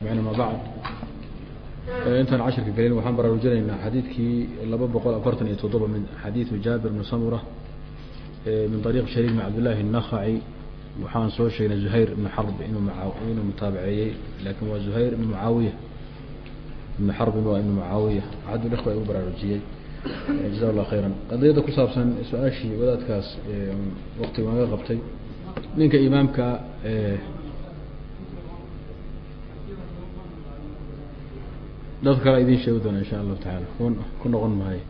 ma bacd intaan cashirka gelin waxaan baraarujinaynaa xadiidkii laba boqol afartan iyo toddoba min xadiidu jaabir bn samura min ariiq shariik bn cabdillahi الnakhaci waxaan soo sheegnay zuhayr ibn xarb inuu mutaabaceeyey laakiin waa zuhayr ibn mucaawiya ibn xarbin waa ibn mucaawiya axad ikhwa igu baraarujiyey jaza allah khayra qadiyadda ku saabsan su'aashii wadaadkaas waktiga naga qabtay ninka imaamka dad kale idin sheegi doona insha allahu taala ku noqon maayo.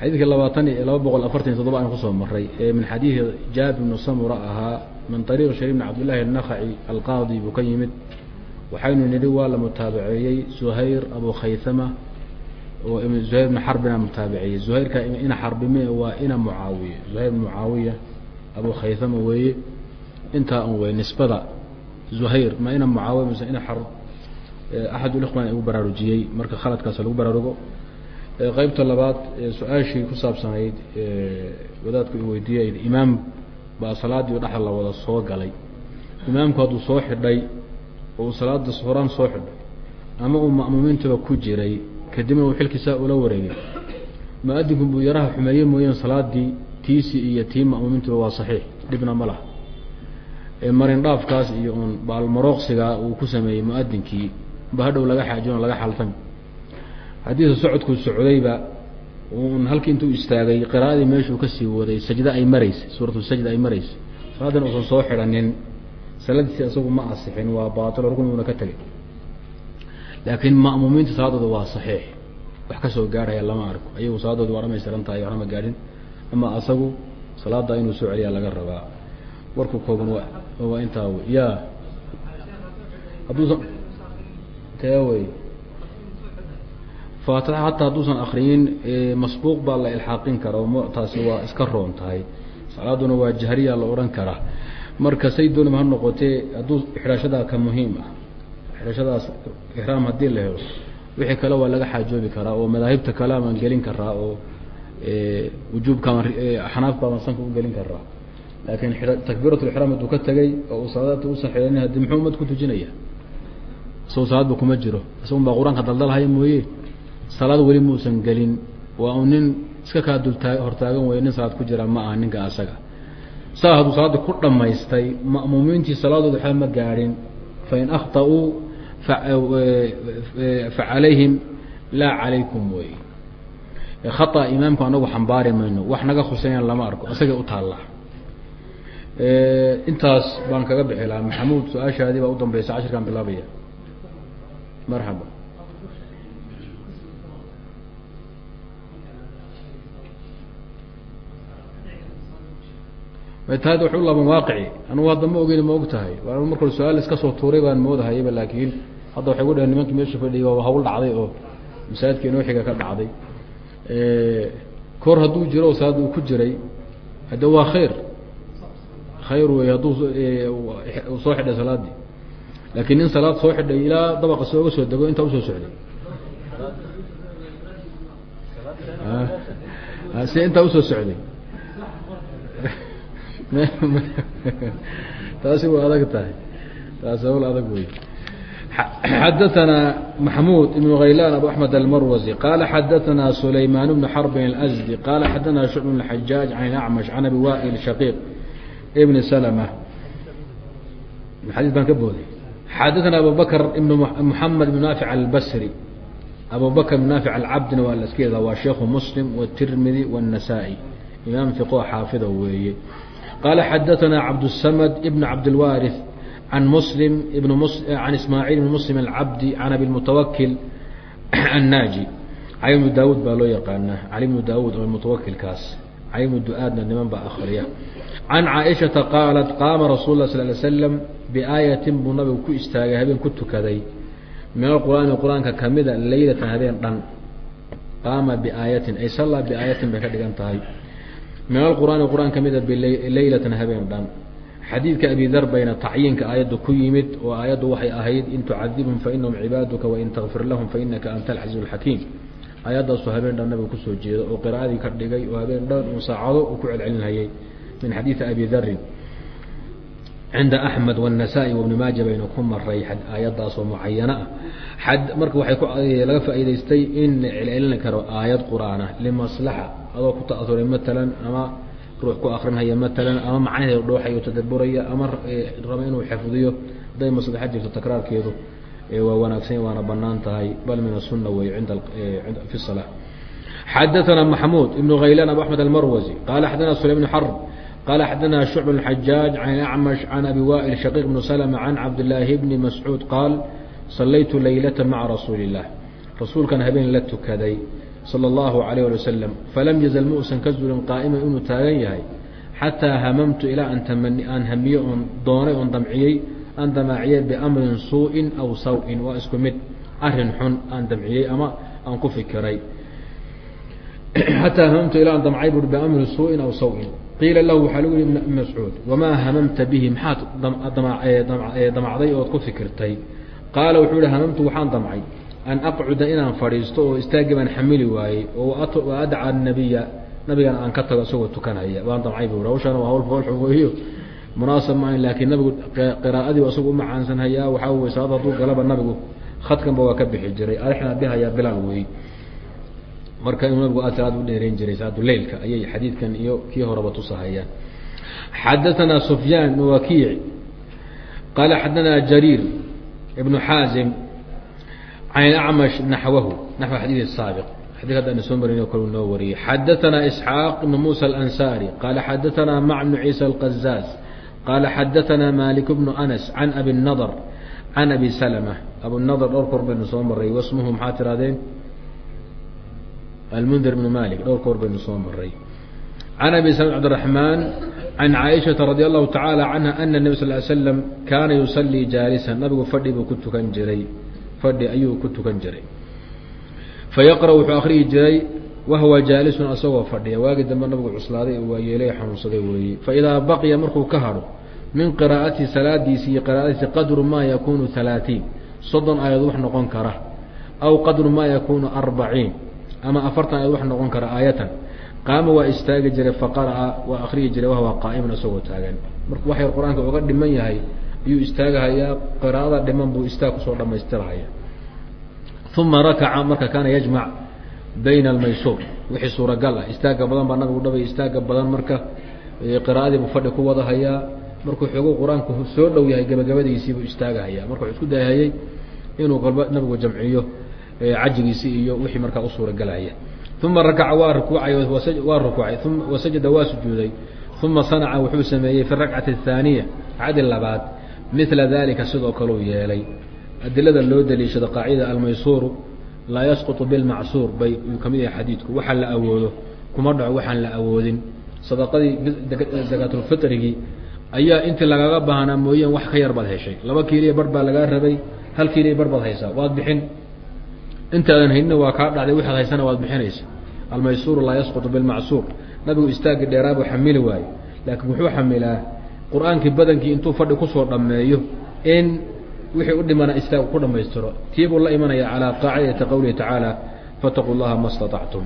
Xadiidka labaatan iyo laba boqol afartan iyo aan ku soo maray ee min xadiidi jaabir bnu samura ahaa min ariiq shariik bn cabdillahi الnakhaci alqaadi buu ka yimid waxaynu nidhi waa la mutaabaceeyey zuhayr abu khaythama oo zuhayr bn xarbina mutaabaceeyey zuhayrka ina xarbime waa ina mucaawiya. Zuhayr bn mucaawiya abu khaythama weeye. Intaa un wey nisbada zuhayr ma ina mucaawiya mise ina xarb axad ulikhwan igu baraarujiyey marka khaladkaas lagu baraarugo. Qeybta labaad su'aashii ku saabsanayd wadaadku i weydiiyey imaam baa salaadii dhexda la wada soo galay. Imaamku hadduu soo xidhay oo uu salaada horaan soo xidhay ama uu ma'muumiintaba ku jiray kadibna uu xilkiisaa ula wareegay. Mu'adinku buu yaraha xumeeye mooyeen salaadii tiisi iyo tii ma'muumiintuba waa saxiix dhibna ma laha. Marin dhaafkaas iyo uun baalmarooqsigaa uu ku sameeyey mu'adinkii ba hadhow laga xaajino laga xaltami haddiise socodkuu socdayba un halkii intuu istaagay qiraa'adii meeshuu ka sii waday sajda ay maraysay suuratu sajda ay maraysay salaadan uusan soo xidhanin. Saladiisi isagu ma asixin waa baatilo rukniguna ka tegay laakiin ma'muumiinta salaadooda waa saxiix. Wax ka soo gaarhaya lama arko. Ayagu salaadooda waa dhamaystiran tahay waxna ma gaadhin. Ama asagu salaada inuu soo celiyaa laga rabaa. Warku kooban wa waa intaa w ya hadduusan tee wey faatixa hataa hadduusan akriyin masbuuq baa la ilxaaqin kara taasi waa iska roon tahay. Salaaduna waa jahriya la odhan karaa marka say doonima ha noqotee hadduu xidhashadaa ka muhiim ah xidhashadaas ixraam haddii la helo wixii kale waa laga xaajoobi karaa oo madaahibta kale amaan gelin karaa oo wujuubkaama xanaaf baaban sanka u gelin karaa. Laakiin takbiirat lixraam hadduu ka tegay oo uu salaada usan xidhanin haddi muxuu umad ku tujinaya isagoo salaadba kuma jiro. Isagun baa qur'aanka daldalhaya mooye? Salaad weli muusan gelin. Waa un nin iska kaa dultaa hortaagan wey nin salaad ku jira ma aha ninka asaga. Saa hadduu salaaddii ku dhammaystay ma'muumiintii salaadooda waxba ma gaadhin. Fain akhطa'uu fa calayhim laa calaykum wey khata imaamku anagu xambaari mayno. Wax naga khuseeyaan lama arko. Isagay u taallaa intaas baan kaga bixi lahaa. Maxamuud su'aashaadii baa u dambeysa cashirkaan bilaabaya marxaba taad wax u laaban waaqici. Anugu hadda ma ogeyn ma og tahay marka su'aal iska soo tuuray baan moodahayaba laakiin hadda waxay gu dhaheen nimankii meesha fadhiyay waa hawl dhacday oo masaajidka inoo xiga ka dhacday. Kor hadduu jiro oo salaada uu ku jiray hadde waa khayr. Khayr wey hadduu soo xidhay salaadii laakiin nin salaad soo xidhay ilaa dabaqa sooga soo dego intaa usoo socday si intaa usoo socday taasi waa adag tahay taasi hawl adag wey xadaثna maxmud ibn غaylan abu aحmed almarwazi qala xadaثna sulayman bn xrb اlأزdi qala xadaثna shucb bn xajaaج can اأcmash can abi wail shaqiiq ibn slmة xadis baan ka booday xadaثna abu bakr ibn mحamed ibn naafic albasri abu bakr ibn naafic alcabdina waa la iska yeedaa waa sheikhu muslim wالtirmidi wالnasaa-i imaam fiqo xaafida weeye qala xadaثna cabdالsamd ibn cabdilwaariث can muslim ibn can ismaaciil ibn muslim alcabdi can abi mutawakil annaaji cali bnu daawuud baa loo yaqaanaa cali bnu daawuud oo mutawakilkaas cali bnu du-aadna niman baa akriya can caaishata qaalat qaama rasul lah sal ly slam biaayatin buu nabigu ku istaagay habeen ku tukaday. Min alqur'aani qur'aanka kamida leylatan habeen dhan qaama biaayatin ay sallaa biaayatin bay ka dhigan tahay. Min alqur'aani qur'aan kamida bileylatan habeen dhan. Xadiidka abi dar bayna tacyiinka aayadda ku yimid oo aayaddu waxay ahayd in tucadibhum fainahum cibaaduka wain takfir lahum fainaka anta alcaziiz alxakiim aayaddaasoo habeen dhan nabiga ku soo jeeda oo qiraa'adii ka dhigay oo habeen dhan uu saacado uu ku celcelinhayay min xadiidi abi darin cinda axmed wاnasaa'i wabni maaja baynu ku maray aayadaasoo mucayana ah marka waxay laga faa'iidaystay in la celcelin karo aayad qur'aana limaslaxa adoo ku ta'asuray matalan ama ruux ku akrinaya matalan ama macnaheedu dhooxayo tadaburaya ama raba inuu xifdiyo hadday maslaxa jirto takraarkeedu waa wanaagsan waana bannaan tahay bal min asunna wey fi salaa xadaana maxamuud ibnu haylaan abu axmed almarwasi qaala xadana sulaim bn xarb qala xadana shucb bn xajaaj can acmash can abi waئil shaqiiq bn slma can cabdillaahi bni mascuud qaal salaytu laylata maca rasuuli الlah rasuulkan habeen la tukaday salى اllahu عalيه ali wasalam falam yazal muusan ka zulin qaa'iman inuu taagan yahay xataa hamamtu ilaa aan hamiye oon doonay oon damciyey aan damaaciyey biamrin suu-in aw saw-in waa isku mid arin xun aan damciyey ama aan ku fikiray xataa hamamtu ilaa aan damcay bui biamri suu-in aw saw-in qiila lahu waxaa lagu yihi ibn mascuud wamaa hamamta bihi maxaad damacday ood ku fikirtay? Qaala wuxuu yihi hamamtu waxaan damcay an aqcuda inaan fadhiisto oo istaagii baan xamili waayey oo adca nabiya nabigana aan ka tago isagoo tukanaya. Waan damcay bu hawshan waa hawl fool xugeeyo munaasab maahan laakiin nabigu qiraa'adii isagu u macaansan hayaa waxaa wey salaad hadduu galaba nabigu khadkanba waa ka bixi jiray arixna bihayaa bilaal wey marka inuu nabigu aad salaad u dheerayn jiray salaadu leilka ayay xadiidkan iyo kii horeba tusahayaan. Xadaanaa sufyaan ibn wakiic qaala xadaanaa jariir ibnu xaazim can acmash naxwahu naxw xadiid saabiq. Xadii hadda ana soo marin kale noo wariyey. Xadaanaa isxaaq ibn muusa alansaari qaala xadaanaa mac bnu ciisa alqazaaz qaala xadaanaa malik bnu anas can abi nadr can abi salma abu nadr dhowr kor baynu soo maray wasmuhu maxaa tirahdeen? Almundir bnu malik dhowr koor baynu soo maray can abi salm cabdiraxmaan can caaishaةa radi allahu tacaala canha ana nebi sal l slam kaana yusalii jaalisan. Nabigu fadhi buu ku tukan jiray. Fadhi ayuu ku tukan jiray. Fayaqra' wuxuu akriyi jiray wahuwa jaalisun asagoo fadhiya. Waagii dambe nabigu cuslaaday waa yeelay xanuunsaday weeye faidaa baqiya markuu ka hadho min qiraa'atihi salaadiisi iyo qiraa'adiisi qadru maa yakunu halaaثiin soddon aayaod wax noqon kara. Aw qadru maa yakunu arbaciin ama afartan aayad wax noqon kara aayatan. Qaama waa istaagi jiray faqara'a waa akriyi jiray wahuwa qaa'iman isagoo taagan markuu wax yar qur'aanka uga dhiman yahay ayuu istaagahayaa qiraa'ada dhiman buu istaag ku soo dhamaystirahaya uma rakaca marka kaana yajmac bayna almaysuur wixii suuragal ah istaaga badan baa nabigu dhabay istaaga badan marka qiraa'adiibuu fadhi ku wadahayaa markuu xoogu qur'aanku soo dhow yahay gabagabadiisiibuu istaagahayaa marka wuxuu isku dayahayey inuu kolba nabigu jamciyo cajigiisi iyo wixii markaa u suuragalaya. Uma rakaca waa rukuucay waa rukuucay wasajada waa sujuuday. Uma sanaca wuxuu sameeyey fi rakcati athaaniya ragcadii labaad. Mila dalika sidoo kaleu yeelay. Adilada loo daliishado qaacida almaysuuru laa yasqutu bilmacsuur bay uu ka mid yahay xadiidku. Waxaa la awoodo kuma dhaco waxaan la awoodin. Sadaqadii zakaatulfitrigii ayaa intii lagaga baahnaa mooyeen wax ka yar baad heshay. Laba kiiliya bar lagaa rabay hal kiiliya bar haysaa. Waad bixin intaadan haydna waa kaa dhacday waxaad haysana waad bixinaysa. Almaysuuru laa yasqutu bilmacsuur. Nabigu istaagii dheeraabuu xamili waaye laakiin wuxuu xamilaa qur'aankii badankii intuu fadhi ku soo dhammeeyo in wixii u dhimana istaagu ku dhamaystiro tiibuu la imanaya calaa qaacidati qowlihi tacaala fataquu llaha ma staطactum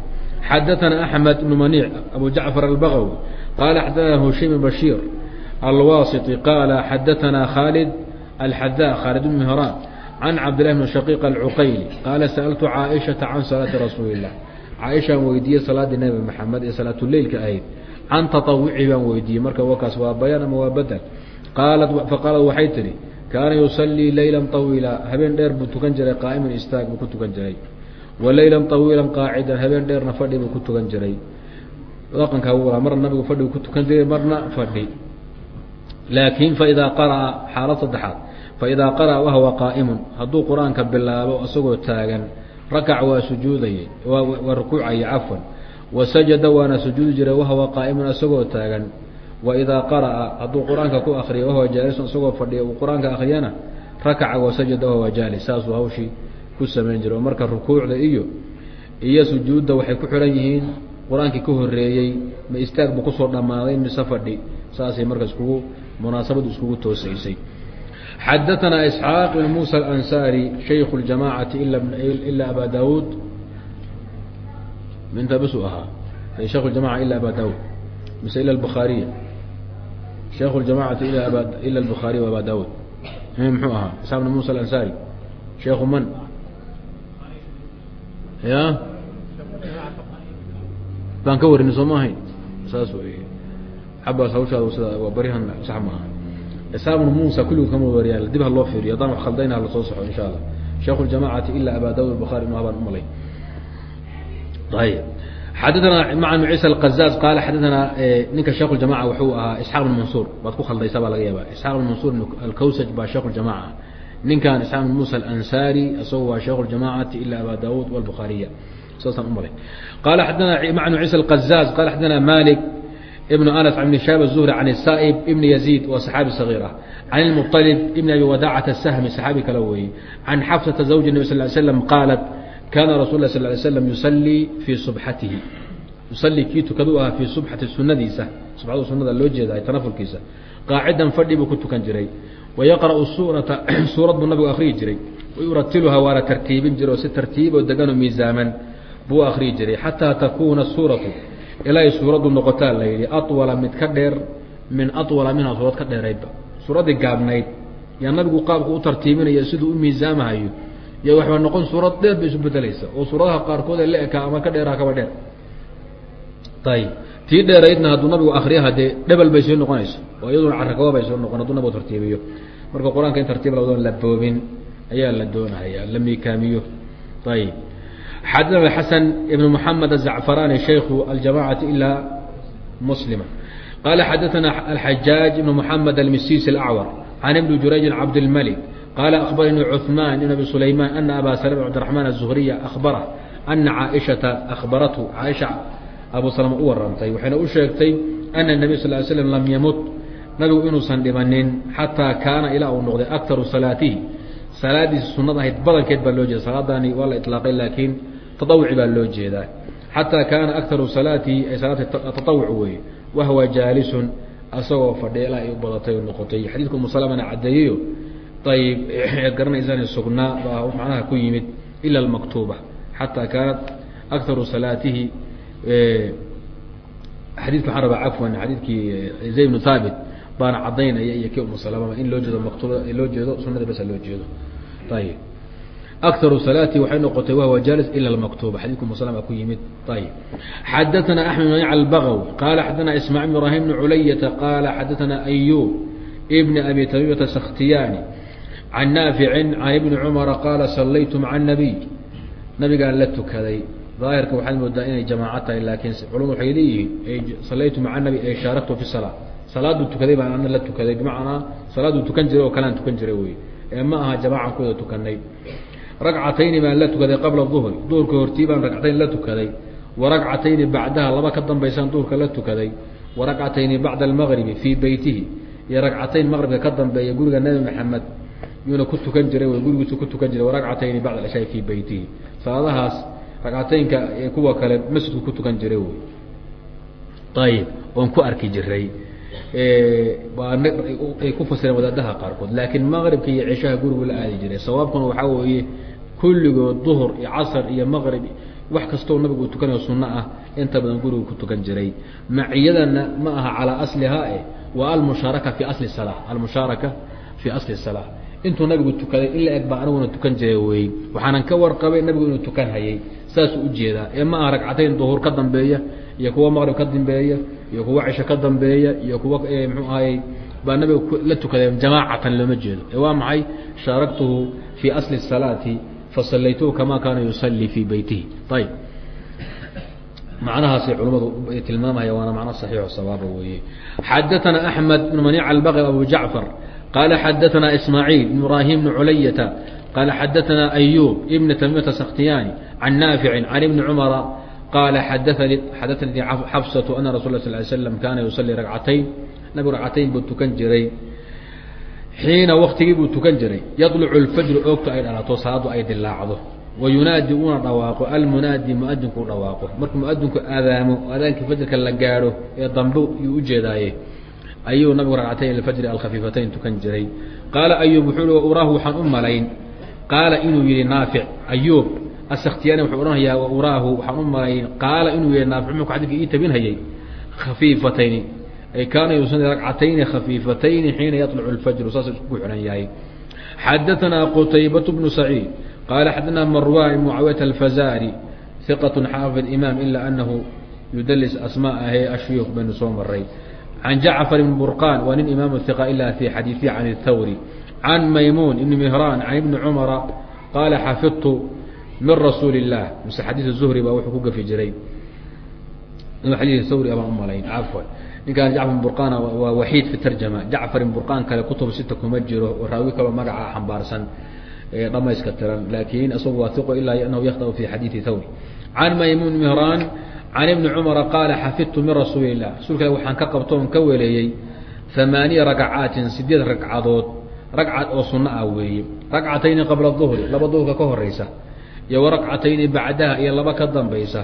xadaثana axmed ibnu maniic abu jacfar albaqwi qaala xadaana hushim ibn bashiir alwasiti qaala xadaanaa khaalid alxadaa khaalid ibn can cabdillahi bn shaqiiq alcuqayli qaala sa'altu caaishata can salaati rasuuli illah caaishaan weydiiyey salaaddii nabi maxamed ee salaatuleilka ahayd can tatawuci baan weydiiyey marka wakaas waa bayaan ama waa badel qaalat faqaalat waxay tidhi kaana yusallii leylan tawiila habeen dheer buu tukan jiray qaa'iman istaag buu ku tukan jiray wa leylan tawiilan qaacidan habeen dheerna fadhi buu ku tukan jiray dhaqanka wala marna nabigu fadhi buu ku tukan jiray marna fadhi laakiin fa idaa qara'a xaalad saddexaad faidaa qara'a wahuwa qaa'imun hadduu qur'aanka bilaabo isagoo taagan rakac waa sujuudayay waa rukuucayay cafwan wa sajada waana sujuudi jiray wahuwa qaa'imun isagoo taagan. Waidaa qara'a hadduu qur'aanka ku akriyo wahuwa jaalisun isagoo fadhiya uu qur'aanka akriyana rakaca wasajada wahuwa jaalis saasuu hawshii ku samayn jiray. Oo marka rukuucda iyo iyo sujuudda waxay ku xihan yihiin qur'aankii ka horeeyey ma istaag buu ku soo dhammaaday mise fadhi saasay marka iskugu munaasabadu iskugu toosaysay xadaثna isxaaq ibn musa alansaari shayku اljamacati ila aba daawuud minta bisu ahaa shayku jamaca ila aba daawud mise ila bukhaariya sheikhu ljamacati ila aba ila albukhaariy wa aba daawud muxuu ahaa isaaq bn musa alansari sheikhu man ya baan ka warini soo maahayn saas wey cabaas hawshaada sida waa barihan sax maaha isaaq saamn musa kulligu kama wariyaa dib ha loo fiiriyo haddaan wax khaldayna ha la soo soxo insha allah. Sheikh ljamacati ilaa aba daawud bukari ma habaan u malay. Ayb xadana man ciisa alqazaaz qaala xadaanaa eh, ninka sheikh ljamaca wuxuu ahaa isxaaq bn mansuur. Waad ku khaldaysa baa laga yaaba isxaq bn mansuur alkawsaj baa sheikh ljamaca ninkan isxaaq bn musa alansari isagu waa sheikh ljamacati ilaa aba daawud wlbukhaariya saasaan u malay. Qaala xadana manu ciisa alqazaaz qala xadana malik ibn anas an bn shaab الzuhri can الsa'ib ibn yaziid waa saxaabi sagiir ah can اlmuطalib ibn abi wadacata الsahmi saxaabi kale weeye can xafsata zawji الnabi sal ly slam qaalat kaana rasul lah sal lay slam yusallii fii subxatihi yusallii kii tukadu ahaa fii subxati sunadiisa subxada sunada loo jeedahay tanafulkiisa qaacidan fadhi buu ku tukan jiray wayaqra'u suurata suurad buu nabigu akhriyi jiray wayuratiluhaa waana tartiibin jiray oo si tartiiboo degan oo miisaaman buu akhriyi jiray xataa takuuna suuratu ilaa suuraddu noqotaa la yidhi awala mid ka dheer min awala minha suurad ka dheeraydba suuraddii gaabnayd yaa nabigu qaabku u tartiibinaya siduu u miisaamahayo y waxbaa noqon suurad dheer bay isu bedelaysa oo suuradaha qaarkood ee la ekaa ama ka dheeraha kaba dheer. Ayib tii dheeraydna hadduu nabigu akriyaha dee dhebel bay soo noqonayso oo iyaduna carakawa bay soo noqon hadduu nabigu tartiibiyo. Marka qur'aanka in tartiib ladoon la boobin. Ayaa la doonahaya la miikaamiyo. Ayib xadana xasan ibn moxamed azacfarani shaykhu aljamacati ilaa muslima qala xadaana alxajaaj ibn moxamed almisis alacwar can ibni jurayjin cabdilmalik qال أخبرني عثمان بن أبي سليمان أن أbا سلم بن عبدالرحمن الزهري أخبره أن عائشhaةa أخبرته عائشha أبو سلم u warantay waxayna u sheegtay أن النبي صل ل سلم لم يمت nabigu inuusan dhimanin xatىa kaana ilaa uu noqday أكثaru صaلاatihi salaadiisi sunada ahayd badankeed baa loo jeeda salaadani waa la iطlaaqay laakiin taawuci baa loo jeedaa. Xataa kaana akaru salaatihi ay salaati taawuc weeye. Wahwa jaalisun asagoo fadhiya ilaa ay u badatay oo noqotay. Xadidka umusalamana caddeeyeyo ayib garanaysaana sugnaa baa macnaha ku yimid ila almaktuuba. Xataa kaanat akaru salaatihi xadidka waxaan rabaa cafwan xadiidkii zayd bnu haabit baana caddaynaya iyo kii umusalama in loo jeedo maktuub loo jeedo sunada basa loo jeedo. Ayib akaru salaati waxay noqotay wahwa jalis ila اmaktuba xadidka umu salama ku yimid ayib xadaثana axmed bn albagawi qala xadaثana ismaaعil bn ibrahim bn culayata qala xadaثana ayub bn abi tamimata sakhtiyani can naaficin can ibni cumara qaala sallaytu maca anabiy nabigaan la tukaday daahirka waxaad moodaa inay jamaaco tahay laakiin culum waxay leeyihiin sallaytu maca nabi ay shaaraktu fi salaa salaaduu tukaday baan ana la tukaday bimacnaa salaaduu tukan jiray oo kalean tukan jiray wey ee ma aha jamaacan kuwada tukanay ragcatayni baan la tukaday qabla duhri duhurka hortii baan ragcatayn la tukaday. Wa ragcatayni bacdaha laba ka dambaysaan duhurka la tukaday. Wa ragcatayni bacda almagribi fii beytihi iyo ragcatayn maqribka ka dambeeya guriga nabi maxamed yuuna ku tukan jiray gurigiisu ku tukan jiray. Waragcatayni bacd alcishaai fii beytihi salaadahaas ragcateynka kuwa kale masjidku ku tukan jiray wy ayib oon ku arki jiray ay ku fasireen wadaadaha qaarkood. Laakiin maqribka iyo cishaha gurigu la aadi jiray. Sawaabkuna waxaa weeye kulligood duhur iyo casar iyo maqrib wax kastoo nabigu uu tukanayo sunno ah inta badan gurigu ku tukan jiray. Maciyadana ma aha calaa aslihaa e waa almushaaraka fi asli sala almushaaraka fi asli salaa intuu nabigu tukaday in la eg baa aniguna tukan jiray wey waxaanan ka warqabay nabigu inuu tukan hayay. Saasuu u jeedaa ee ma aha ragcatayn duhur ka dambeeya iyo kuwa maqrib ka dambeeya iyo kuwa cisho ka dambeeya iyo kuwa mxuu ahayy baa nabiga la tukaday jamaacatan looma jeedo. Ee waa maxay? Shaaraktuhu fii asli salaati fasallaytuhu kama kaana yusallii fii beytihi ayb macnahaasay culamadu tilmaamaya waana macno saxiixo sawaaba weeye. Xadaثana axmed bn maniic albaqi abu jacfar qala xadaثana ismaaعiil bn ibrahim bn culayata qala xadaثana ayub ibn tamimata sakhtiyani can naafici can ibni cumara qala xadaثanii xafsaةu ana rasul la sl ly slam kana yusalii ragcatayn nabigu ragcatayn buu tukan jiray xiina waktigii buu tukan jiray yaطlucu اlfajru oogta ay dhalato salaadu ay dilaacdo wayunaadi una dhawaaqo almunaadi muadinku u dhawaaqo markuu muadinku aadaamo aadaankii fajrka la gaadho ee dambe yuu ujeedaaye ayuu nabigu ragcatayn fajri alkhafiifatayn tukan jiray qaala ayub wuxuu i uraahu waxaan u malayn qaala inuu yihi naafic ayub asaktiyani wuxuu odhanayaa uraahu waxaan u malayn qaala inuu yihi naafic muxuu xadidka ii tabinhayay khafiifatayni ay kaana yusalli ragcatayni khafiifatayni xiina yaطlucu اlfajru saas isku xihan yahay xadaثna qtaybaة bnu saciid qala xadana marwan ibn mucaawiyata alfazari hiqaة xaafid imaam ila anahu yudalis asmaءahe ashuyuuk baynu soo maray can jacfar ibn burqan waa nin imaam hiqa ila fi xadiiثi can اthawri can maymuun ibni mihraan can ibni cumara qaala xafidtu min rasuuli الlah mise xadiiث zuhri baa wuxuu ku gafi jiray xadiiث thawri abaan umalayn cafwan ninkaan jacfar ibn burqana waa waxiid fi tarjama jacfar ibn burqan kale kutub sita kuma jiro oo raawi kaloo magaca xambaarsan ee dhamayska tiran laakiin isagu waa iqo ilaa anahu yakhdau fi xadiiثi thawri can maymuun mihraan can ibni cumara qaala xafidtu min rasuuli الlah rasuulka ilah waxaan ka qabto on ka weleeyey amaaniya rakcaatin sideed ragcadood ragcad oo sunno ah weeye ragcatayni qabla duhri laba duhurka ka horeysa iyo waragcatayni bacdaha iyo laba ka dambaysa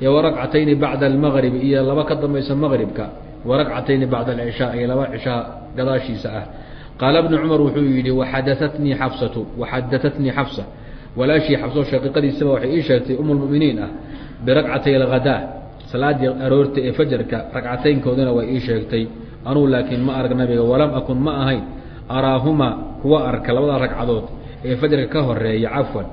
iyo waragcatayni bacda almagribi iyo laba ka dambaysa magribka waragcatayni bacda alcishaa iyo laba cishaa gadaashiisa ah qaala bnu cumar wuxuu yidhi waxadaatnii xafsatu waxadatatnii xafsa walaashii xabso shaqiiqadiisaba waxay ii sheegtay um ah biragcatay alghadaa salaadii aroorta ee fajarka ragcataynkoodana way ii sheegtay anugu laakiin ma arag nabiga walam akun ma ahayn araahuma kuwa arka labada ragcadood ee fajarka ka horreeya cafwan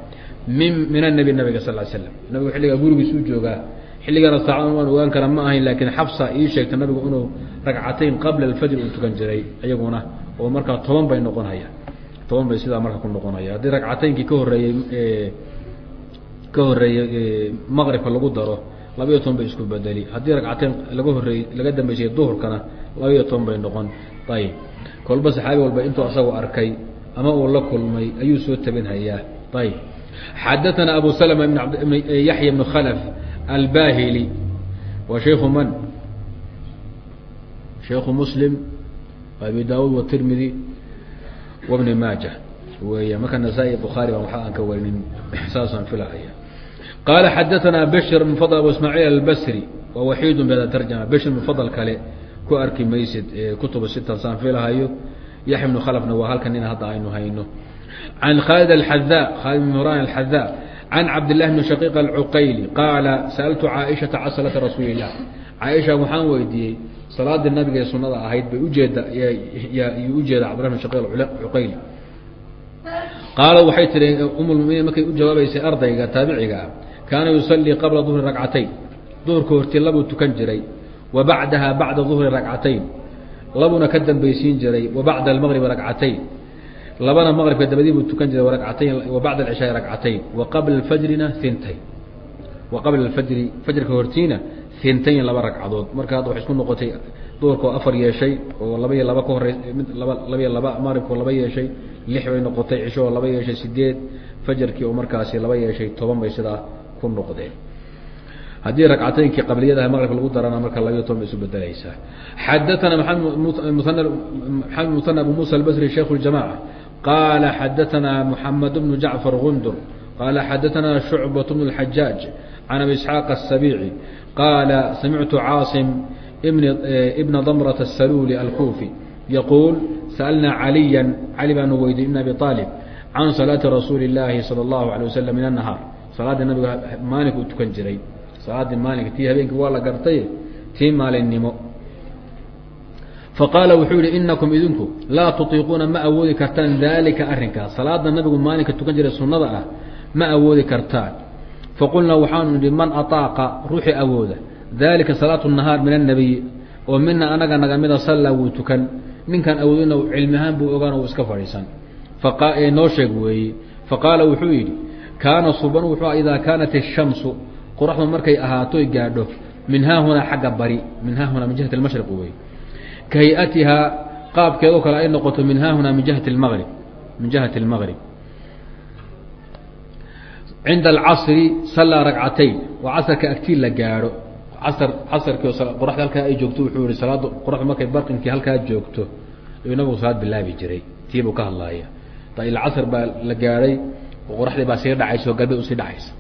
min min anabi nabiga sal slam nabigu xilligaa gurigiisuu joogaa xilligana saacada waan ogaan kara ma ahayn laakiin xabsa ii sheegtay nabigu inuu ragcatayn qabla alfajr uu tukan jiray iyaguna oo markaa toban bay noqonaya toban bay sidaa marka ku noqonaya haddii ragcataynkii ka horeeyey ka horeeyey maqribka lagu daro labaiyo toban bay isku bedeli. Haddii ragcatayn laga horeeyey laga dambeysay duhurkana labaiyo toban bay noqon. Ayib kolba saxaabi walba intuu asagoo arkay ama uu la kulmay ayuu soo tabinhayaa ayib xadaثna abu slma yaxya bn khlf albahili wa shayku man? Shayku muslim abi daud wtirmidi wbni maaja. Weya marka nasaa-i bukhaari baan waxa aan ka warinin saasaan filahaya qaala xadaanaa bshir min fadl abu ismaaciil albasri waa waxiidun bada tarjama bshir min fadl kale ku arki maysid kutuba sitan saan fiilahayo yaxya bnu khalafna waa halkan in hadda aynu hayno can khaalid axadaa khaalid bn muraan alxadaa can cabdillahi bni shaqiiq alcuqayli qaala sa'altu caaishata can salaati rasuuli illah caaisha waxaan weydiiyey salaadii nabiga ee sunada ahayd bay ujeeda yuu ujeeda cabdillahi bn shaqiiq cuqayli qaala waxay tihi ummuminiin markay u jawaabaysay ardayga taabiciga ah kaana yusallii qabla duhri ragcatayn duhurka hortii labuu tukan jiray wa bacdahaa bacda duhri ragcatayn labuna ka dambaysiin jiray wa bacda almaqribi ragcatayn labana maqribka dabadii tukan jiray racatayn wa bacda alcishaai ragcatayn wa qabla fajrina intayn wa qabla alfajri fajrka hortiina intayn laba ragcadood marka hadda waxay isku noqotay duhurka afar yeeshay oo laba iyo laba ka horey mid laba laba iyo laba maqribka laba yeeshay lix bay noqotay cisho oo laba yeeshay sideed fajarkii oo markaasi laba yeeshay toban bay sidaa ku noqdeen haddii ragcataynkii qabliyadaha maqribka lagu darana marka labayo toban bay isu bedelaysaa xadaثana maxamed muثanى abu musa albasri shaykh اljamaca qال xadaثna محamed بن جaعفر غndr qال xadaثna شhuعبة بن الحajاaج عن أbي اسحاaq السبيعي qاala samictu cاaصم بna ضمرة السلuلi الكوفي يquuل sألna عalيا cali baanu weydiy بن أbي طالب can صلاaةi رasuuلi الlahi صلى الlaه عليه وسلم min النهاar salaadii nabiga maalinka u tukan jiray. Salaadii maalinka tii habeenkii waa la gartay tii maalinnimo. Faqaala wuxuu yihi inakum idinku laa tuiiquuna ma awoodi kartaan daalika arrinkaas salaada nabigu maalinka tukan jiray sunnada ah ma awoodi kartaan. Faqulnaa waxaanu nihi man aaaqa ruuxii awooda daalika salaatu nahaar min annabiy oo mina anaga naga mida sallaa wuu tukan. Ninkaan awoodina cilmi ahaan buu ogaan uu iska fadhiisan. Noo sheeg weeye faqaala wuxuu yidhi kaana suban wuxuu idaa kaanat ishamsu qoraxdu markay ahaatoy gaadho min haahunaa xagga bari min haahunaa min jihati mashriq wey ka hay'atihaa qaabkeedoo kale ay noqoto min haahunaa min jihati maqrib min jihati اlmaqrib cinda alcasri sallaa ragcatayn waa casarka agtii la gaadho. Casar casarkii qoraxda halkaa ay joogto wuxuu yihi salaadda qoraxdu markay barqinkii halkaa joogto ayuu nabigu salaad bilaabi jiray tii buu ka hadlaaya. Ila casr baa la gaadhay oo qoraxdii baa sii dhacaysa oo galbeed u sii dhacaysa.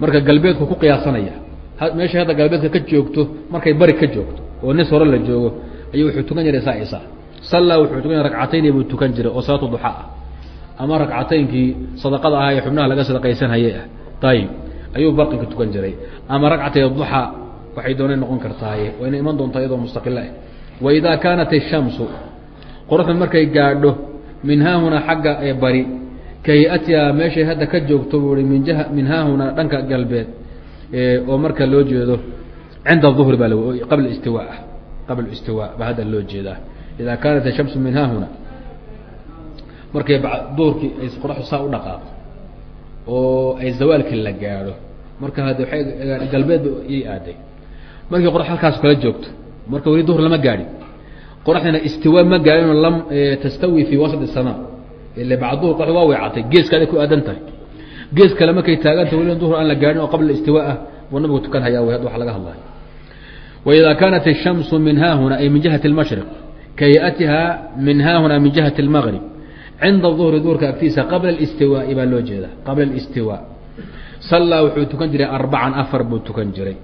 Marka galbeedku ku qiyaasanaya meeshay hadda galbeedka ka joogto markay bari ka joogto oo nis hore la joogo ayuu wuxuu tukan jiray saa isa sallaa wuxuu tukan jiray ragcatayni buu tukan jiray oo salaatu duxa ah ama ragcataynkii sadaqada ahaa ee xubnaha laga sadaqaysanhaye ah ayib ayuu barqinka tukan jiray. Ama ragcatay duxa waxay doonay noqon kartaaye wayna iman doontaa iyadoo mustaqila ah waidaa kaanat ishamsu qoraxda markay gaadho min haahunaa xagga ee bari kahi-atiha meeshay hadda ka joogto buu i min jah min haahunaa dhanka galbeed oo marka loo jeedo cinda duhri baa qabla istiwa ah qabla istiwa baa hadda loo jeedaa idaa kaanat ishamsu min haahuna markay duhurkii ay qoraxdu saa u dhaqaaqo oo ay zawaalkii la gaadho marka hadde waay galbeed iyay aaday markii qorax halkaas kala joogto marka weli duhur lama gaadhin qoraxdina istiwa ma gaadhinoo lam tastawi fii wasط الsama ile bacd duhur qoraxdu waa weecatay geeskaaday ku aadan tahay gees kale markay taaganta weli duhur aan la gaadhin oo qabla istiwa ah buu nabigu tukan hayaa w wa laga hadlayo وإida kaanat الشhamsu min haahuna ay min jihaة الmashriq kayatiha min haahuna min jihaة الmgrib cinda ظuhri duhurka agtiisa qabla الاstiwaaءi baa loo jeeda qabla الاstiwاء sallaa wuxuu tukan jiray arbacan afar buu tukan jiray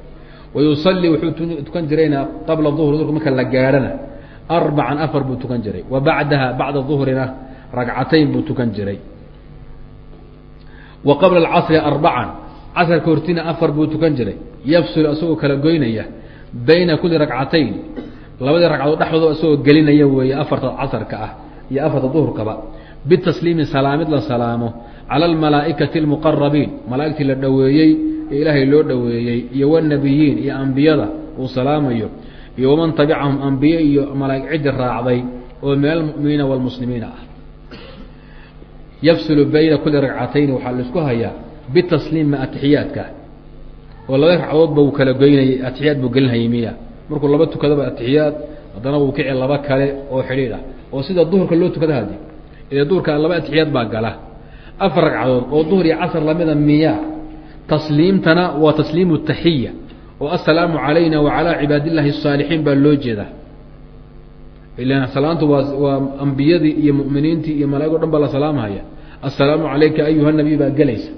wayusalii wuxuu tukan jirayna qabla duhri duhurka marka la gaadhana arbacan afar buu tukan jiray wa bacdaha bacda duhrina ragcatayn buu tukan jiray. Wa qabla alcasri arbacan casrka hortina afar buu tukan jiray. Yafsul isagoo kala goynaya bayna kuli ragcatayn labadii ragcadood dhexdooda isagoo gelinaya weeye afarta casarka ah iyo afarta duhurkaba. Bitasliimi salaamid la salaamo cala almalaa'ikati almuqarabiin malaa'igtii la dhoweeyey ee ilaahay loo dhoweeyey iyo wanabiyiin iyo ambiyada uu salaamayo iyo waman tabicahum ambiye iyo malaa'ig ciddi raacday oo min almu'miniina wاlmuslimiina ah yafsulu bayna kuli ragcatayni waxaa la isku hayaa bitasliimi atixiyaadka oo laba ragcadoodba uu kala goynayay atixiyaad buu gelinhayay miya markuu laba tukadaba atixiyaad haddana wuu kici laba kale oo xidhiidh ah. Oo sida duhurka loo tukada hadi ile duhurka laba atixiyaad baa gala. Afar ragcadood oo duhur iyo casr lamida miya tasliimtana waa tasliimu taxiya oo assalaamu calayna wacalaa cibaad الsaalixiin baa loo jeedaa ilan salaantu waa waa ambiyadii iyo mu'miniintii iyo malaa'ig dhan baa la salaamhaya assalaamu calayka ayuha nabiy baa gelaysa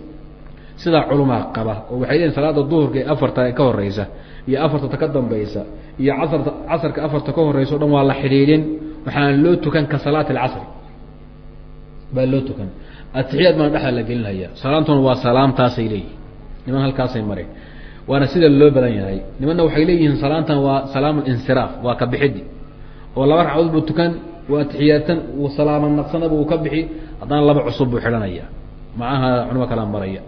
sidaa culumaa qaba oo waxay leeyiin salaada duhurka ee afarta ka horeysa iyo afarta ka dambaysa iyo casarta casarka afarta ka horeysa o dhan waa la xidhiidhin. Waxaana loo tukan ka salaati alcasri baa loo tukan. Atixiyaad baana dhexda la gelinhaya salaamtuna waa salaamtaasay leeyihiin niman halkaasay mareen. Waana sida loo badan yahay. Nimanna waxay leeyihiin salaantan waa salaamu insiraaf waa ka bixidi oo laba ragcadood buu tukan waa atixiyaatan uu salaama naqsanaba uu ka bixi haddana laba cusub buu xidhanaya macaha culimo kala maraya.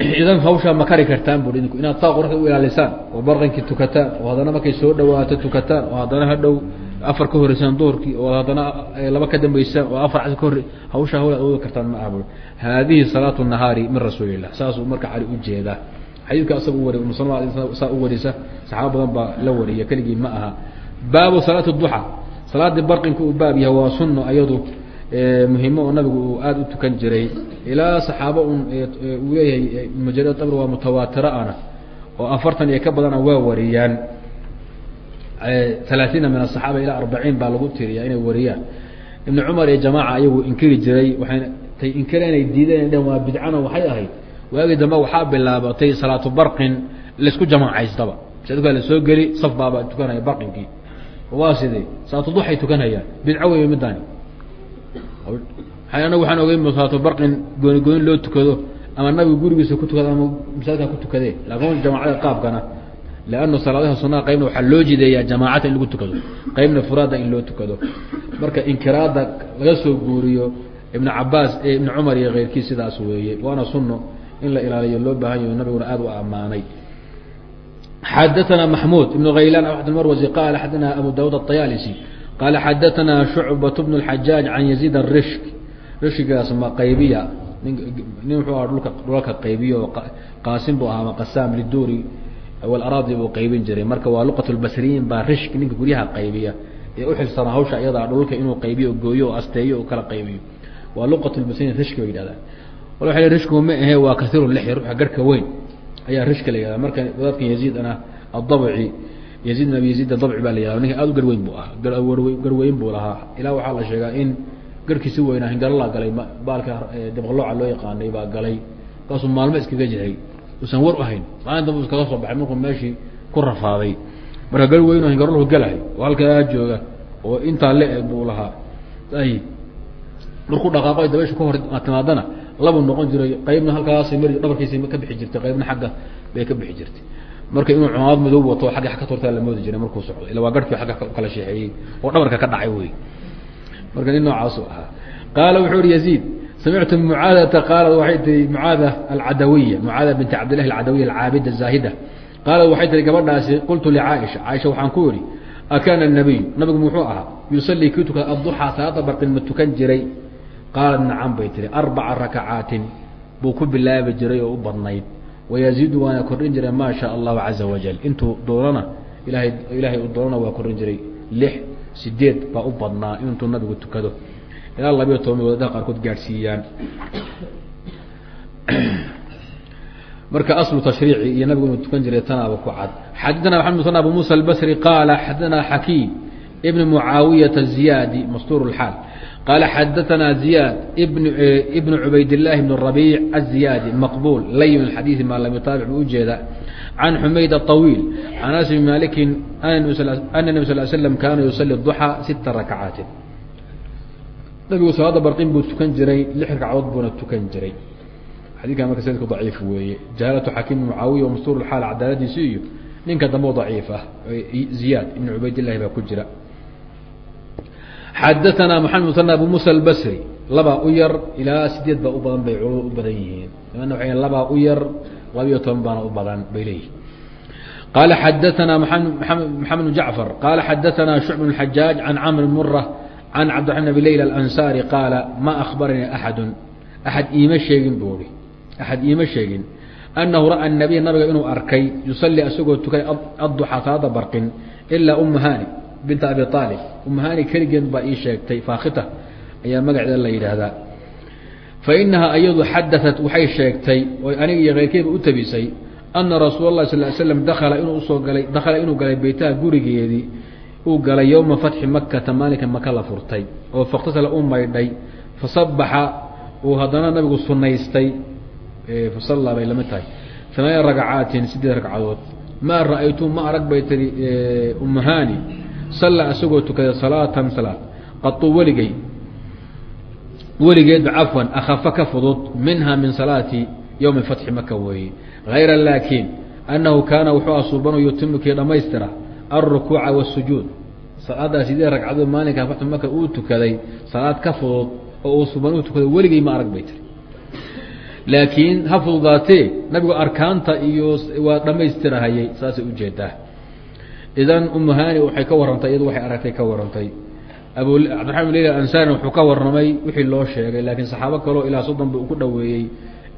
Idan hawshaa ma kari kartaan bui idinku inaad saa qoraxda u ilaalisaan oo barqankii tukataan oo haddana markay soo dhawaato tukataan oo haddana hadhow afar ka horeysaan duhurkii oo haddana laba ka dambeysaan oo afar casr ka hore hawshaa hawl awoodi kartaan ma aha bui haadihi salaatu nahaari min rasuuli illah saasuu marka cali u jeedaa xadiidka asaga u wariy umusal saa u warisa saxaaba badan baa la wariya keligii ma aha baabu salaati duxa salaaddii barqinka uu baab yahay waa sunno ayadu muhimo oo nabigu uu aada u tukan jiray. Ilaa saxaabo un uu leeyahay majarid dabr waa mutawaatiro ana oo afartan iyo ka badana waa wariyaan. Talaatiina min asaxaaba ilaa arbaciin baa lagu tiriyaa inay wariyaan. Ibnu cumar iyo jamaaca ayagu inkiri jiray waxay tay inkira inay diideen dhen waa bidcana waxay ahayd. Waagii dambe waxaa bilaabatay salaatu barqin la isku jamaacaystaba la soo geli saf baaba tukanaya barqinkii waa sidee salaatu duxay tukanayaan bidco wey midaani anagu waxaan ogeyn salaatu barqin gooni gooni loo tukado ama nabigu gurigiisa ku tukado ama masaajidka ku tukadee laakin jamaacada qaabkana leanna salaadaha sunaha qaybna waxaa loo jideeyaa jamaacata in lagu tukado. Qaybna furaada in loo tukado. Marka inkiraada laga soo guuriyo ibn cabaas ee ibn cumar iyo keyrkiis sidaas weeye. Waana sunno in la ilaaliyo loo baahan yaho nabiguna aad u ammaanay xadaثna maxmud ibn haylan marwasi qala xadana abu dawud aلطayaalisi qala xadaثna shucbaة bn الxajaaj can yaziid الrishk rishkigaas ma qaybiya nin wuxuu aha dhulka dhulalka qaybiya oo qaasim buu ahaa maqasaam liduri wlaraadi buu qaybin jiray marka waa luqat اlbasriyiin baa rishk ninka guryaha qaybiya ee uxilsana hawsha iyadaa dhulka inuu qaybiyo gooyo o asteeyo oo kala qaybiyo waa luqat lbasriyin rishki bay yidhahdaan wal waa rishkigu ma ahe waa kaiiru lixya ruuxa garhka weyn ayaa rishka la yihahda marka wadaadkan yaziidana adabci yaziid abi yaziid adabci baa la yihahda ninka aad u garweyn buu ahaa. Garweyn buu lahaa. Ilaa waxaa la sheegaa in garhkiisi weynaa hingaralaa galay baalka dabqalooca loo yaqaanay baa galay. Kaasuu maalmo iskaga jiray. Usan war uhayn maalin dambu iskaga soo baxay. Markuu meeshii ku rafaaday. Marka gar weyn oo hingaralhu galahay oo halkaa jooga oo intaa le buu lahaa. Ay markuu dhaqaaqo dabaysha ka hor timaadana labuu noqon jiray qaybna halkaasay mari dhabarkiisa ka bixi jirtay qaybna xagga bay ka bixi jirtay. Marka inuu cumaad madow wato agga ka turtaa la moodi jiray markuu socdo. Ila waa garhkii agga kala sheexeeyey oo dhabarka ka dhacay wey marka nin noocaasu ahaa. Qaala wuxuu ihi yaziid samictu mucaadata qaalat waxay tihi mucaada alcadawiya mucaada binti cabdillahi alcadawiya alcaabida zaahida. Qaalat waxay tihi gabadhaasi qultu licaaisha. Caaisha waxaan ku idhi akaana nabiyu nabigu muxuu ahaa yusallii kii tukada adduxaa salaada barqin ma tukan jiray qaalat nacam bay tihi arbaca rakacaatin buu ku bilaabi jiray oo u badnayd wayaziidu waana kordhin jiray maa shaa allahu caza wajal intuu doonana ilahay ilaahay uu doonana waa kordhin jiray lix sideed baa u badnaa intuu nabigu tukado ilaa labiyo toban wadadaha qaarkood gaadhsiiyaan marka aslu tashriici iyo nabigu inuu tukan jiray tanaaba ku cad xadadana maxamed msn abu musa albasri qaala xadadana xakiim ibn mucaawiyata ziyadi mastuur اlxaal qaala xadaثana ziyad ibn cubayd الlahi bn rabiic الziyadi maqbul layin xadiiثi maa lam yutaabic buu ujeeda can xumayd الطawiil can anas bn maliki ana nbi sal slm kaana yusali الضuxى sita rakacaatin nabigu salaada barqin buu tukan jiray lix ragcadood buuna tukan jiray xadiikan marka sanadku daciif weeye jahaalatu xakiim mucaawiya o mastuur xaal cadaaladiisi iyo ninka dambe o daciif ah ziyaad ibn cubaydillahi baa ku jira xadaanaa maxamed musan abu musa albasri labaa u yar ilaa sideed baa u badan bay cul u badan yihiin nimanna waa labaa u yar labiyo toban baana u badan bay leeyihiin qaala xadaanaa maxamed bn jacfar qaala xadaanaa shucb bn xajaaj can camr mura can cabdiraman abi leyla alansaari qaala ma akhbaranii axadu axad iima sheegin buui axad iima sheegin anahu ra'a nabiya nabiga inuu arkay yusalii asagoo tukanay aduxa salaada barqin ilaa uma hani binta abi aalib uma hani keligeed baa ii sheegtay faakhita ayaa magaceeda la yidhaahdaa. Fa iyadu xadaat waxay sheegtay aniga iyo keyrkeeda u tabisay ana rasuul اlahi sal slam dakala inuu u soo galay dakhala inuu galay beytaha gurigeedii uu galay yowma fatxi makata maalinka maka la furtay oo faktasala u maydhay fasabaxa uu haddana nabigu sunaystay fasallaa bay la mid tahay. Amaaniya ragcaatin sideed ragcadood. Maa ra'aytu ma arag bay tiri umahani salla isagoo tukaday salaatan salaad. Qatuu weligay weligeedba cafwan akhafa ka fudud minha min salaati yowmi fatxi maka weeye. Hayra laakiin annahu kaana wuxuu asuubanu yutimukii dhammaystira alrukuuca wasujuud salaaddaa sideed ragcadood maalinka fatxi maka uu tukaday salaad ka fudud oo uu suban u tukaday weligay ma arag bay tiri. Laakiin ha fududaatee nabigu arkaanta iyo waa dhammaystirahayay saasay u jeedaa idan umuhani waxay ka warrantay iyadu waxay aragtay ka warrantay abu cabdiraxmaan lila ansani wuxuu ka warramay wixii loo sheegay laakiin saxaabo kaleo ilaa soddon buu ku dhaweeyey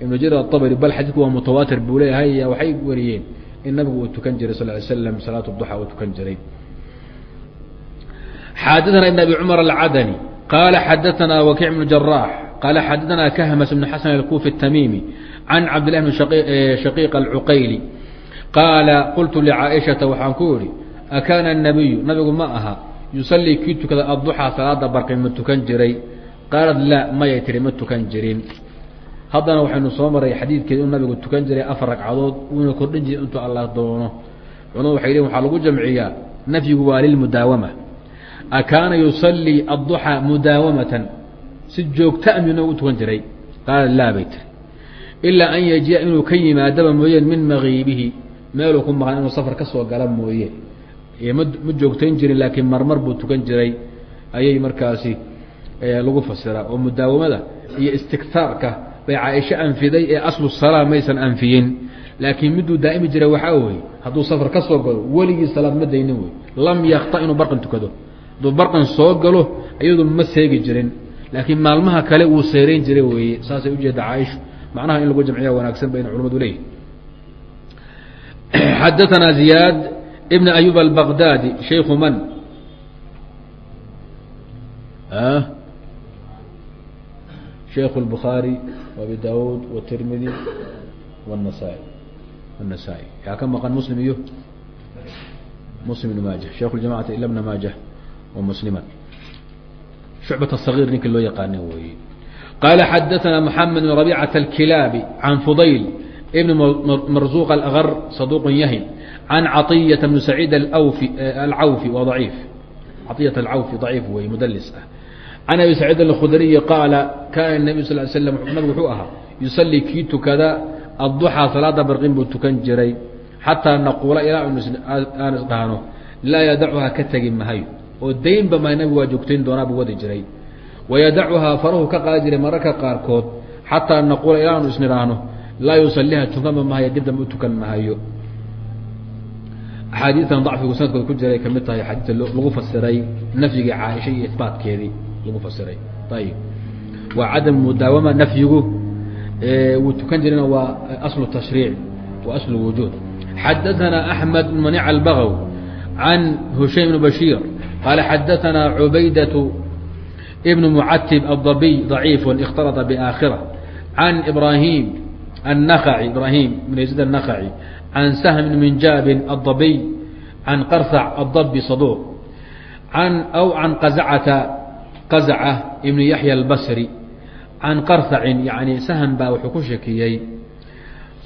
ibnu jariir atabari bal xadiidku waa mutawaatir buu leeyahay. Waxay wariyeen in nabigu uu tukan jiray sal ly slam salaat duxa uu tukan jiray. Xaadana ibn abi cumar alcadani qaala xadaanaa wakiic bnu jaraax qaala xadaanaa kahmas bn xasan alkufi الtamiimi can cabdillahi bn eh, shaqiiq alcuqayli qaala qultu licaaishaa waxaan ku yihi akaana الnabiyu nabigu ma aha yusalii kii tukada adduxaa salaada barqin ma tukan jiray. Qaalat laa mayay tihi ma tukan jirin. Haddana waxaynu soo maray xadiidkeed inuu nabigu tukan jiray afar ragcadood uuna kordhin jiray intuu allah doono. Culamadu waxay lehin waxaa lagu jamciyaa nafyigu waa lilmudaawama akaana yusalii adduxaa mudaawamatan. Si joogta miyuu nabigu u tukan jiray. Qaalat laa bay tiri ilaa an yajiya inuu ka yimaadaba mooyeen min makiibihi meeluu ku maqan inuu safar ka soo gala mooye ma ma joogtayn jirin laakiin marmar buu tukan jiray. Ayay markaasi lagu fasiraa oo mudaawamada iyo istigtaarka bay caaisho anfiday ee aslu salaa maysan anfiyin. Laakiin miduu daa'imi jiray waxaa weye hadduu safar ka soo galo weligii salaad ma daynin wey lam yakta inuu barqan tukado. Hadduu barqan soo galo iyadu ma seegi jirin. Laakiin maalmaha kale wuu seerayn jiray weeye. Saasay ujeeda caaisha macnaha in lagu jamciya wanaagsan bayna culamadu leeyihi xadaثana ziyaad بن أyوب البغdاdي شhayk mن شhayk البخاarي وأbي dاud والتrmdي والنsائي النsائي yaa ka mqن mسلم iyo mسلم بن mاجه شhayk الجamاعة إلا بن mاجه ومسلما شhuعبة الصغير ninki loo yaqaana wey qال xdثna محمد بن ربيعة الكلاaبي عن فضyل بن مرزوق الأغر صدوq yhن عن cطية بن سعيid الcawفي waa ضعيif caطية الcawفي ضaciif wey mdls ah عن أbي سعيid الkخdري qاaل kaana النبي صل ل sلم nabig wuxuu ahaa يuصلي kii tukada الضحى salaada barqin buu tukan jiray xataa naquula ilaa aan isdhahno laa yadacuhaa ka tegi mahayo oo daynba mahay nabigu waa joogtayn doonaa buu wadi jiray wayadacuhaa farahu ka qaadi jiray mararka qaarkood xataa naquula ilaa aanu isnidhaahno laa yusaliha tukanba mahayo dib dambe u tukan mahayo axaadiitan dacfigu sanadkooda ku jiray kamid tahay axaadiista lagu fasiray nafyigii caaisha iyo isbaatkeedii lagu fasiray ayib waa cadam mudaawama nafyigu wuu tukan jirina waa aslu tashriic wa aslu wujuud xadaثana axmed bn manic albagaw can hushaym bn bashiir qaala xadaثana cubaydaة bn mucatib الdabiy ضaciif اkhtalطa baakhira can ibrahim النخعي إبراهيم بن يزيد النخعي عن سهم بن منجاب الضبي عن قرثع الضبي صدوق عن أو عن قزعة قزعة بن يحيى البصري عن قرثع يعني سهم با وحكوشكيي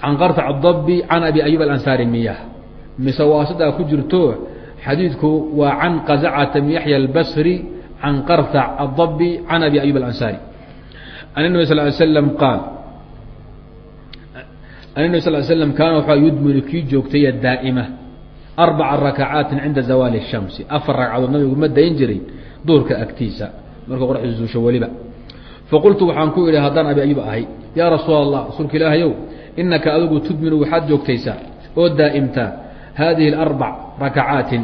عن قرثع الضبي عن أبي أيوب الأنصاري مياه مسواسدا كجرتو حديثك وعن قزعة بن يحيى البصري عن قرثع الضبي عن أبي أيوب الأنصاري أن النبي صلى الله عليه وسلم قال an nab sal slam kaana waxaa yudminu kii joogtaya daa'ima. Arbaca rakacaatin cinda zawaali shamsi. Afar ragcadood nabigu ma dayn jiray duurka agtiisa. Markuu qoraxdu zuusho weliba. Faqultu waxaan ku idhi haddaan abi ayub ahay yaa rasuul allah rasuulka ilaahayow inaka adigu tudminu waxaad joogtaysaa oo daa'imtaa haadihi arbac rakacaatin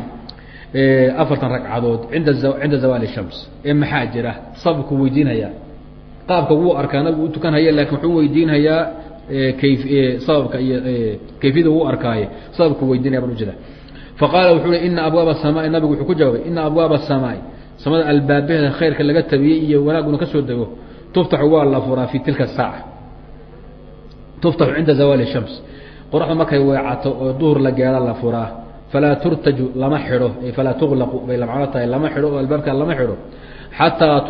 afartan ragcadood cinda zawaali shams ee maxaa jira? Sabku weydiinhayaa qaabka wuu arkaa nabigu u tukan haya laakiin wuxuu weydiinhayaa sababka iyo kayfiyada u arkaaye sababka weydinaya ban ujeeda faqaala wuxuu i ina abwaaba asamaai nabigu wuxuu ku jawaabay ina abwaaba asamaai samada albaabaheeda khayrka laga tabiyey iyo wanaaguna ka soo dego tuftaxu waa la furaa fi tilka saaca. Tuftaxu cinda zawaali shams qoraxda markay weecato oo duhur la gaadha la furaa falaa turtaju lama xidho. Falaa tuqlaqu. Bay lamcano tahay lama xidho oo albaabkaa lama xidho. Xataa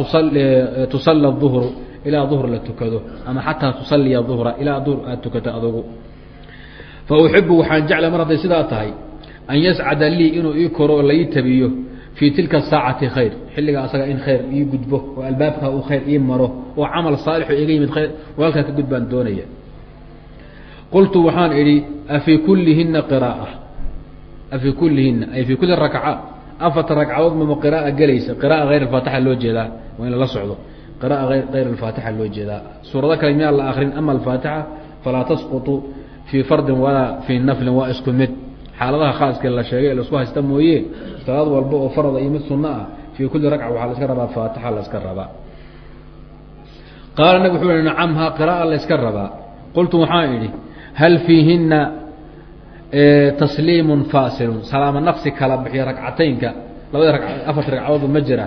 tusalla duhru ilaa duhr la tukado ama xataa tusaliya duhra ilaa duhr aad tukato adugu. Fa uxibu waxaan jecla mar hadday sidaa tahay an yascada lii inuu ii koro oo lai tabiyo fii tilka saacati khayr xilliga asaga in khayr ii gudbo oo albaabka uu khayr ii maro oo camal saalixu iga yimid khayr oo halkaa ka gudbaan doonaya. Qultu waxaan idhi afii kullihina qiraaa? Afii kullihina ay fii kulli rakcaat afarta ragcadood mama qiraaa gelaysa? Qiraaa hayr alfaatixa loo jeedaa waa in lala socdo qira'a ayr alfaatixa loo jeedaa suurado kale miyaan la akrin ama alfaatixa falaa tasqutu fii fardin walaa fii naflin waa isku mid xaaladaha khaaskee la sheegay ee la isku haysta mooye salaad walba oo farada iyo mid sunno ah fii kulli ragca waxaa la rabaa faatixa la rabaa qaala nabig wuxuu i nacamhaa qira'a la rabaa qultu waxaan idhi hal fiihinna tasliimun faasilun salaamo naqsi kala bixiyo ragcataynka labadii afarta ragcadoodba ma jira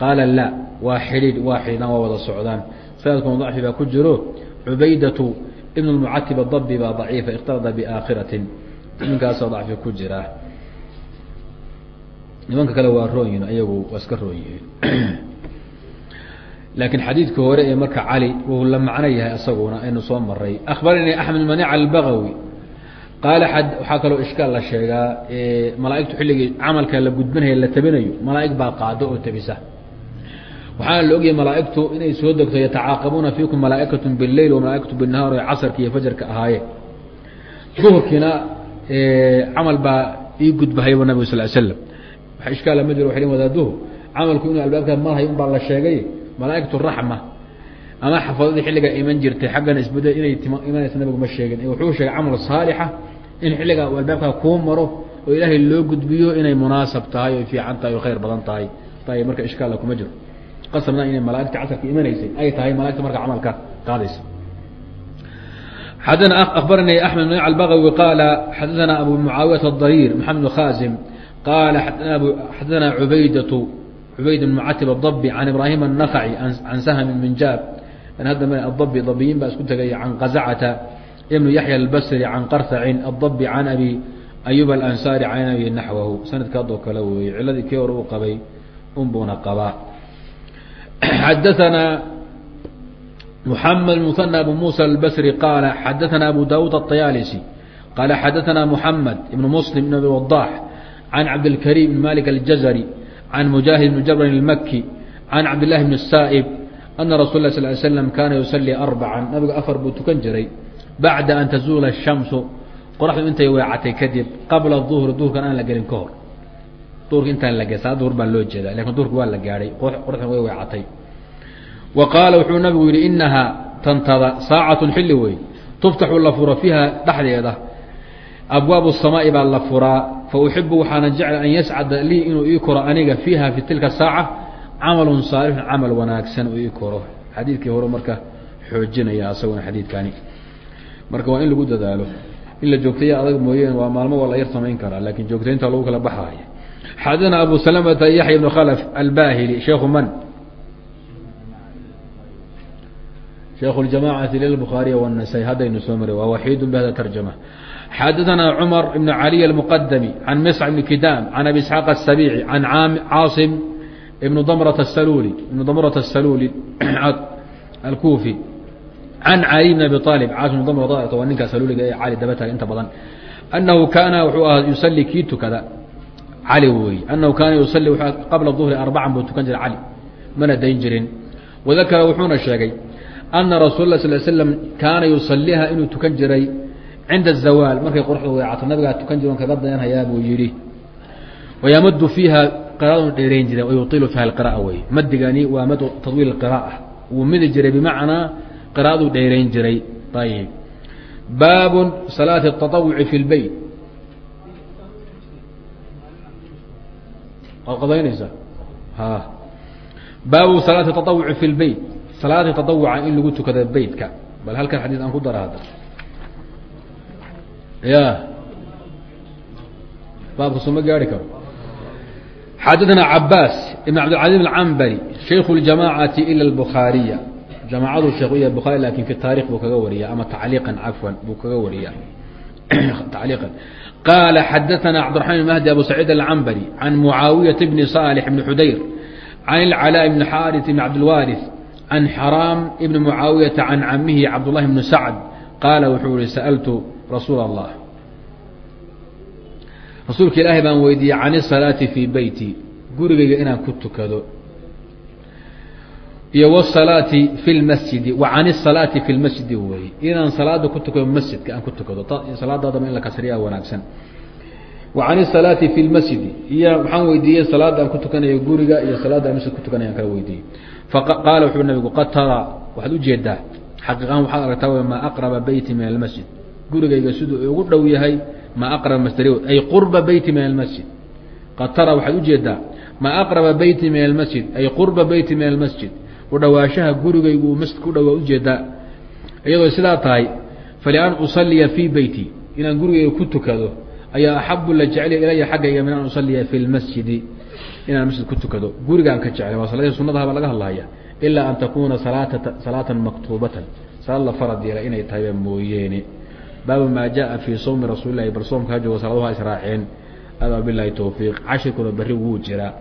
qaala laa waa xidhiidh waa xidhiidhaan waa wada socdaan. Sanadkuna dacfi baa ku jiro. Cubaydatu ibn اlmucatib adabi baa daciifa ikhtalada biaakhiratin. Ninkaasoo dacfi ku jira. Nimanka kale waa roon yihiin ayagu waa iska roon yihiin. Laakiin xadiidka hore ee marka cali wuu la macno yahay isaguna aynu soo maray akhbaranii axmed manic albagawi qaala waxaa kaloo ishkaal la sheegaa malaaigtu xilligii camalka la gudbinaya la tabinayo. Malaaig baa qaado oo tabisa waxaana la ogyahay malaaigtu inay soo degto yatacaaqabuuna fiikum malaaikatu bileyl wamalaaikatu binahaar iyo fajarka ahaayeen duhurkiina camal baa ii gudbahaybu nabig sal slam wax ishkaala ma jiro waxay wadaaduhu camalku inuu albaabka marhay un la sheegay malaaigtu raxma. Ama xafadadii xilligaa iman jirtay xaggana isbeddel inay imanaysa nabigu ma sheegin. Wuxuu sheegay camal saalixa in xilligaa uu albaabkaa kuu maro oo ilaahay loo gudbiyo inay munaasab tahay oy fiican tahay oo khayr badan tahay. Ayb marka ishkaalla kuma jiro qasamna inay malaaigta casarka imanaysay ay tahay malagta marka camalka qaadaysa. Xadana akhbaranii axmed bn albagawi qaala xadaana abu mucaawiyata adariir maxamed bn khaasim qaala xadaana cubaydatu cubayd bn mucatib adabi can ibraahim الnakci can sahm minjaab hadda adabi dabiyiin baa isku tegay can qazacata ibn yaxya albasri can qarhacin adabi can abi ayub alansaari can abi naxwahu sanadka haddoo kale weeye ciladii kii hore uu qabay unbuuna qabaa xadaana محمد مثنى بن موسى البصري قال حدثنا أبو داود الطيالسي قال حدثنا محمد بن مسلم بن أبي وضاح عن عبد الكريم بن مالك الجزري عن مجاهد بن جبر المكي عن عبد الله بن السائب أن رسول الله صلى الله عليه وسلم كان يصلي أربعا نبي أفر بوتكن جري بعد أن تزول الشمس qoraxdu intay weecatay kadib qabla duhri duhurkan aan la gelin ka hor duhurka intaan la gelin saa duhur baa loo jeedaa laakiin duhurka waa la gaadhay qoraxdan way weecatay wa qaala wuxuu nabigu yidhi inahaa tantada saacatun xilli wey tuftaxu la furo fiiha dhexdeeda abwaabu الsamaa'i baa la furaa fa uxibu waxaana jecla an yascada lii inuu ii koro aniga fiiha fi tilka saaca camalun saalixun camal wanaagsan uu ii koro. Xadiidkii hore marka xoojinaya asaguna xadiidkani marka waa in lagu dadaalo. In la joogtaya adag mooyeen waa maalmo waa la yar samayn karaa laakiin joogtaynta lagu kala baxaaya xadana abu salamata yaxya ibn khalf albahili sheikhu man sheikh اjamacati lilbukhaariy wالنasai haddaynu soo maray waa waxiidu bhada tarjama xadaثna cmar ibn caliy الmqdmi can msc ibn kidam can abi isxaaq الsabici can caasim ibn dmrat الsaluli ibn dmrat الsaluli alkufi can cali bn abi طalib caasim ibn dmrat waa ninka saluliga ee cali daba taga inta badan anahu kaana wuxuu ahaa yusalii kii tukada cali wey anahu kaana yusali qabla ظhri arbacan buu tukan jiray cali mana dayn jirin wadakara wuxuuna sheegay ana rasuul la sal slm kaana yusaliiha inuu tukan jiray cinda الzawaal markay qoraxdu weecato nabigaa tukan jiro kaga dayanhayaa buu yihi wayamadu fiiha qiraadun dheerayn jiray wayuilu fiiha اqira'a wey madigani waa mad tadwiil qira'a wuu midi jiray bimacnaa qiraaduu dheerayn jiray ayb baabu salaati الtaطawuci fi اlbeyt qadaynaysaa baabu salaati الtaطawuci fi اlbeyt salaada taطawuca in lagu tukada beytka bal halkan xadiis aan ku dara hadda ya baabka soo ma gaari karo xadaثna cabaas ibn cabdilcaزiz اcambari shayku اljamacati ilى اbukhaariya jamaacadu sheekh ya bukhaari lakin fi taarikh buu kaga wariya ama tacliiqan cafwan buu kaga wariya tacliiqan qaala xadaثna cabdiرaحman bn mahdi abu saciid alcambari can mucaawiyaةa bni صالح bni xudayr can اlcalاء bni xaariث bn cabdilwaariث can xaraam ibni mucaawiyaةa can camihi cabdالlahi bni sacd qaala wuxuu yihi sa'ltu rasuul الlah rasuulka ilaahay baan weydiiyey can الsalaati fii beyti gurigayga inaan ku tukado iyo wsalaati fi lmasjidi wa can isalaati fi lmasjidi weye inaan salaada ku tukado masjidka aan ku tukado. Salaadaadaba in la kasriya wanaagsan. Wa can isalaati fi lmasjidi iyo waxaan weydiiyey salaada aan ku tukanayo guriga iyo salaada aan masjid ku tukanayo aan kala weydiiyey. Faqaala wuxu nabigu qad taraa waxaad u jeedaa xaqiiqahan waxaad aragtaa w maa aqraba beyti min almasjid gurigayga siduu ugu dhow yahay maa aqraba masdari ay qurba beyti min almasjid qad taraa waxaad u jeedaa maa aqraba beyti min almasjid ay qurba beyti min almasjid udhawaashaha gurigaygu uu masjidka u dhowaa u jeedaa iyadoo sidaa tahay falian usaliya fii beyti inaan gurigayga ku tukado ayaa axabu la jeclya ilaya xaggayga min an usaliya fi lmasjidi inaan masjid ku tukado gurigaan ka jeclay waa saladii sunadahaba laga hadlaya ilaa an takuuna salaata salaatan maktuubatan. Salaad la farad yeela inay tahayba mooyeene. Baabu maa jaءa fii sawmi rasuuli lahi bal soomka ha joogo saladuha israaceen adaa bilahi towfiiq cashirkuna berri wuu jiraa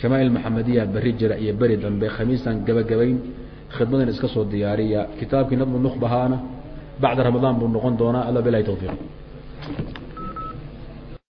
shamaail maxamediya berri jira iyo beri dambe khamiistan gabagabayn khidmadan iska soo diyaariya. Kitaabkii nadmu nukbahaana bacda ramadaan buu noqon doonaa. Adaa bilahi towfiiq